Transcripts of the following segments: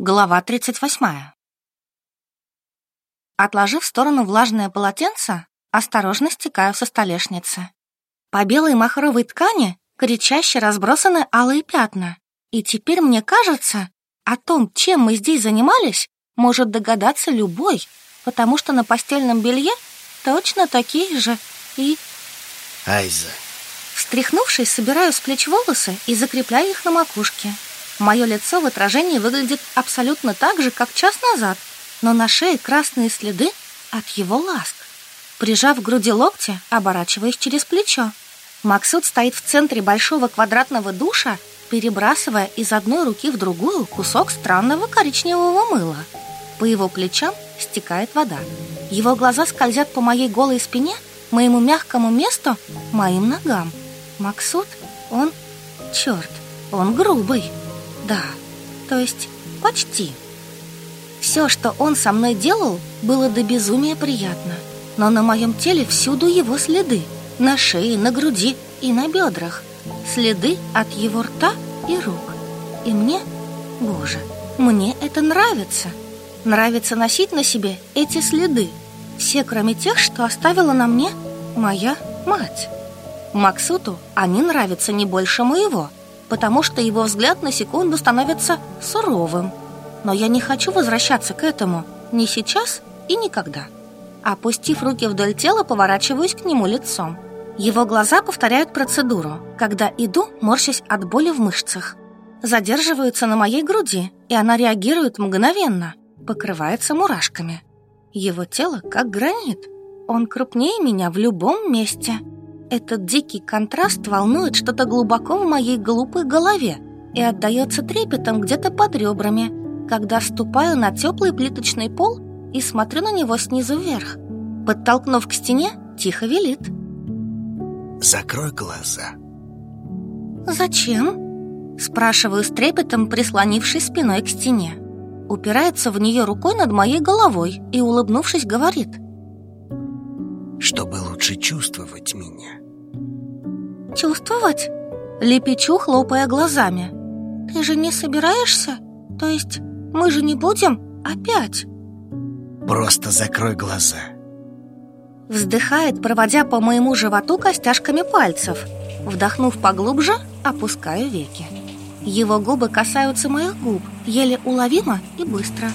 Глава 38. Отложив в сторону влажное полотенце, осторожно стекаю со столешницы. По белой махровой ткани кричаще разбросаны алые пятна. И теперь мне кажется, о том, чем мы здесь занимались, может догадаться любой, потому что на постельном белье точно такие же и... Айза. Встряхнувшись, собираю с плеч волосы и закрепляю их на макушке. Мое лицо в отражении выглядит абсолютно так же, как час назад, но на шее красные следы от его ласк. Прижав к груди локти, оборачиваясь через плечо. Максут стоит в центре большого квадратного душа, перебрасывая из одной руки в другую кусок странного коричневого мыла. По его плечам стекает вода. Его глаза скользят по моей голой спине, моему мягкому месту, моим ногам. Максут, он... Черт, он грубый. Да, то есть почти. Все, что он со мной делал, было до безумия приятно. Но на моем теле всюду его следы. На шее, на груди и на бедрах. Следы от его рта и рук. И мне, боже, мне это нравится. Нравится носить на себе эти следы. Все, кроме тех, что оставила на мне моя мать. Максуту они нравятся не больше моего потому что его взгляд на секунду становится суровым. Но я не хочу возвращаться к этому ни сейчас и никогда. Опустив руки вдоль тела, поворачиваюсь к нему лицом. Его глаза повторяют процедуру, когда иду, морщась от боли в мышцах. Задерживаются на моей груди, и она реагирует мгновенно, покрывается мурашками. Его тело как гранит. Он крупнее меня в любом месте – этот дикий контраст волнует что-то глубоко в моей глупой голове и отдается трепетом где-то под ребрами, когда ступаю на теплый плиточный пол и смотрю на него снизу вверх. Подтолкнув к стене, тихо велит. «Закрой глаза». «Зачем?» Спрашиваю с трепетом, прислонившись спиной к стене. Упирается в нее рукой над моей головой и, улыбнувшись, говорит. «Чтобы лучше чувствовать меня». Чувствовать? Лепечу, хлопая глазами. Ты же не собираешься? То есть мы же не будем опять? Просто закрой глаза. Вздыхает, проводя по моему животу костяшками пальцев. Вдохнув поглубже, опускаю веки. Его губы касаются моих губ, еле уловимо и быстро.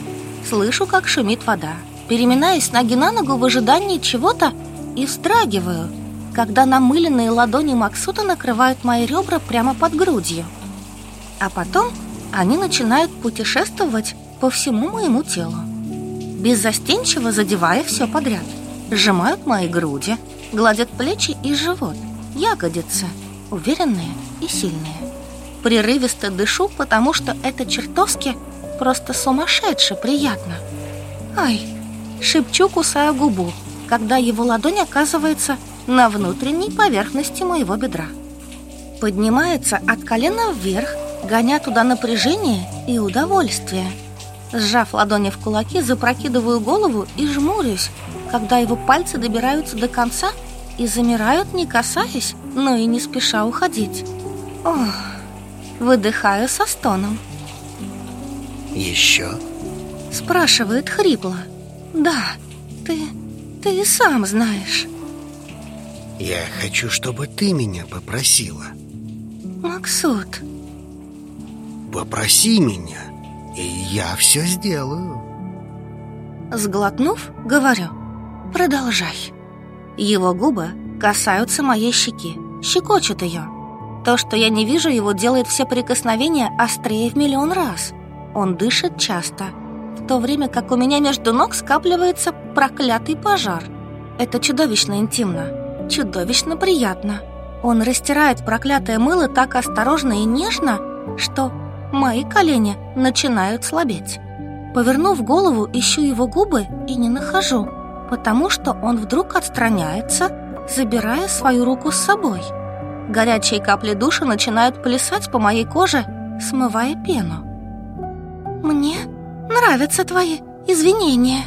Слышу, как шумит вода. Переминаюсь ноги на ногу в ожидании чего-то и встрагиваю – когда намыленные ладони Максута накрывают мои ребра прямо под грудью. А потом они начинают путешествовать по всему моему телу, беззастенчиво задевая все подряд. Сжимают мои груди, гладят плечи и живот, ягодицы, уверенные и сильные. Прерывисто дышу, потому что это чертовски просто сумасшедше приятно. Ай, шепчу, кусая губу, когда его ладонь оказывается на внутренней поверхности моего бедра. Поднимается от колена вверх, гоня туда напряжение и удовольствие. Сжав ладони в кулаки, запрокидываю голову и жмурюсь, когда его пальцы добираются до конца и замирают, не касаясь, но и не спеша уходить. Ох, выдыхаю со стоном. «Еще?» Спрашивает хрипло. «Да, ты, ты сам знаешь». Я хочу, чтобы ты меня попросила. Максут. Попроси меня, и я все сделаю. Сглотнув, говорю Продолжай. Его губы касаются моей щеки Щекочут ее То, что я не вижу его, делает все прикосновения острее в миллион раз. Он дышит часто В то время как у меня между ног скапливается проклятый пожар. Это чудовищно интимно чудовищно приятно. Он растирает проклятое мыло так осторожно и нежно, что мои колени начинают слабеть. Повернув голову, ищу его губы и не нахожу, потому что он вдруг отстраняется, забирая свою руку с собой. Горячие капли душа начинают плясать по моей коже, смывая пену. «Мне нравятся твои извинения»,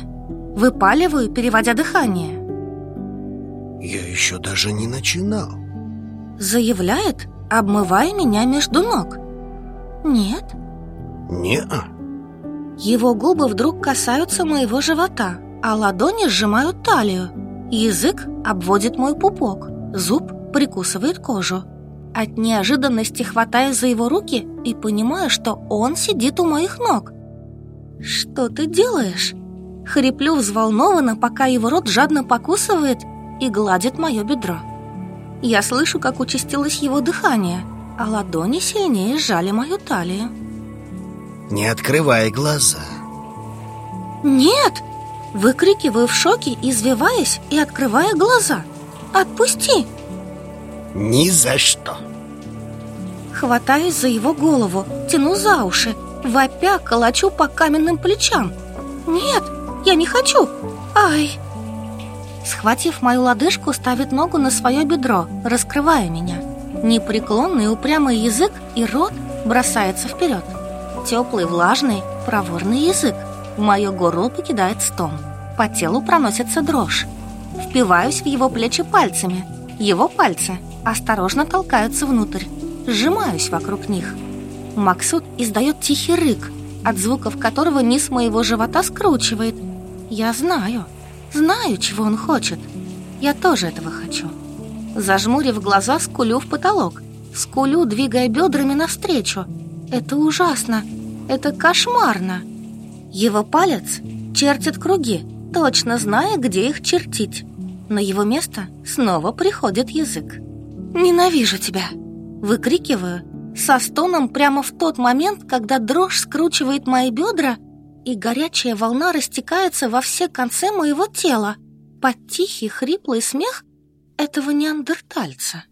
выпаливаю, переводя дыхание. Я еще даже не начинал Заявляет, обмывая меня между ног Нет Не-а Его губы вдруг касаются моего живота, а ладони сжимают талию. Язык обводит мой пупок, зуб прикусывает кожу. От неожиданности хватаю за его руки и понимаю, что он сидит у моих ног. «Что ты делаешь?» Хриплю взволнованно, пока его рот жадно покусывает и гладит мое бедро. Я слышу, как участилось его дыхание, а ладони сильнее сжали мою талию. Не открывай глаза. «Нет!» Выкрикиваю в шоке, извиваясь и открывая глаза. «Отпусти!» Ни за что. Хватаюсь за его голову, тяну за уши, вопя колочу по каменным плечам. «Нет, я не хочу! Ай!» Схватив мою лодыжку, ставит ногу на свое бедро, раскрывая меня. Непреклонный упрямый язык и рот бросается вперед. Теплый, влажный, проворный язык. Мое горло покидает стон. По телу проносится дрожь. Впиваюсь в его плечи пальцами. Его пальцы осторожно толкаются внутрь. Сжимаюсь вокруг них. Максут издает тихий рык, от звуков которого низ моего живота скручивает. Я знаю, знаю, чего он хочет. Я тоже этого хочу. Зажмурив глаза, скулю в потолок. Скулю, двигая бедрами навстречу. Это ужасно. Это кошмарно. Его палец чертит круги, точно зная, где их чертить. На его место снова приходит язык. «Ненавижу тебя!» Выкрикиваю со стоном прямо в тот момент, когда дрожь скручивает мои бедра, и горячая волна растекается во все концы моего тела под тихий хриплый смех этого неандертальца.